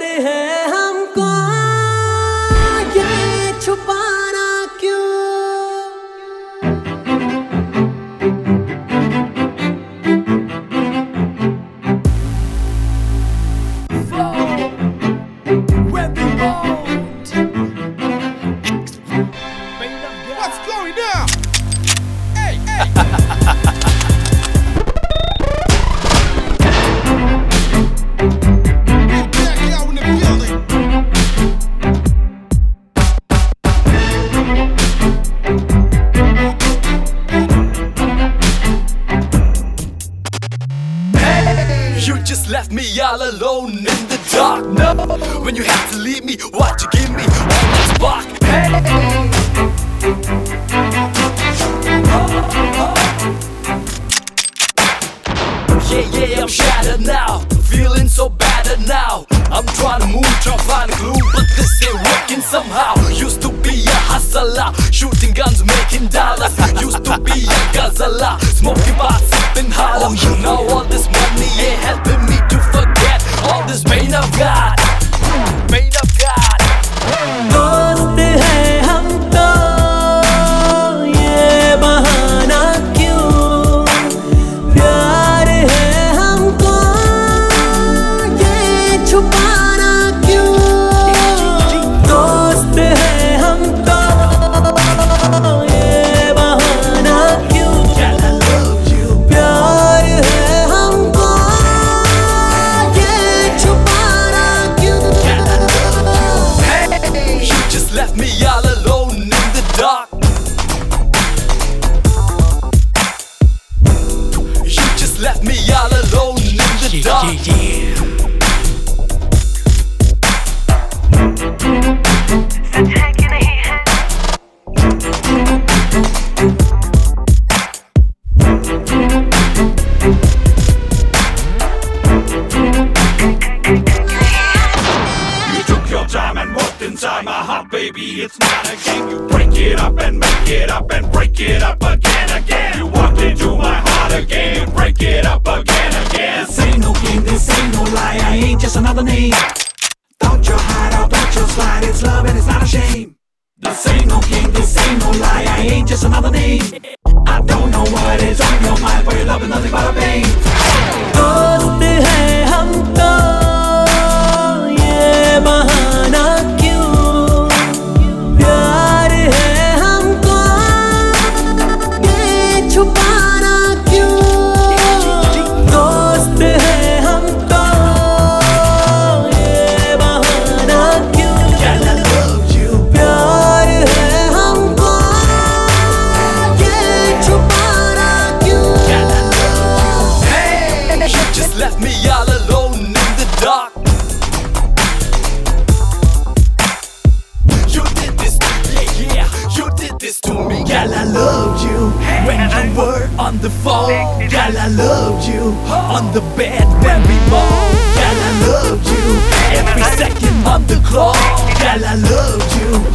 हर है left me all alone in the dark. No, when you had to leave me, what you give me? All that spark. Hey. Yeah, yeah, I'm shattered now. Feeling so bad now. I'm trying to move, trying to find a clue, but this ain't working somehow. Used to be a hustler, shooting guns, making dollars. Used to be a guzzler, smoking bars, sipping hollow. Oh, now all left me all alone in the dark. You just left me all alone in the dark. Baby. It's not a game. You break it up and make it up and break it up again, again. You walked into my heart again. You break it up again, again. This ain't no game, this ain't no lie, I ain't just another name. Don't you hide don't you slide, it's love and it's not a shame. This ain't no game, this ain't no lie, I ain't just another name. This to me, girl. I loved you when you were on the phone, girl. I loved you on the bed when we moaned, girl. I loved you every second on the clock, girl. I loved you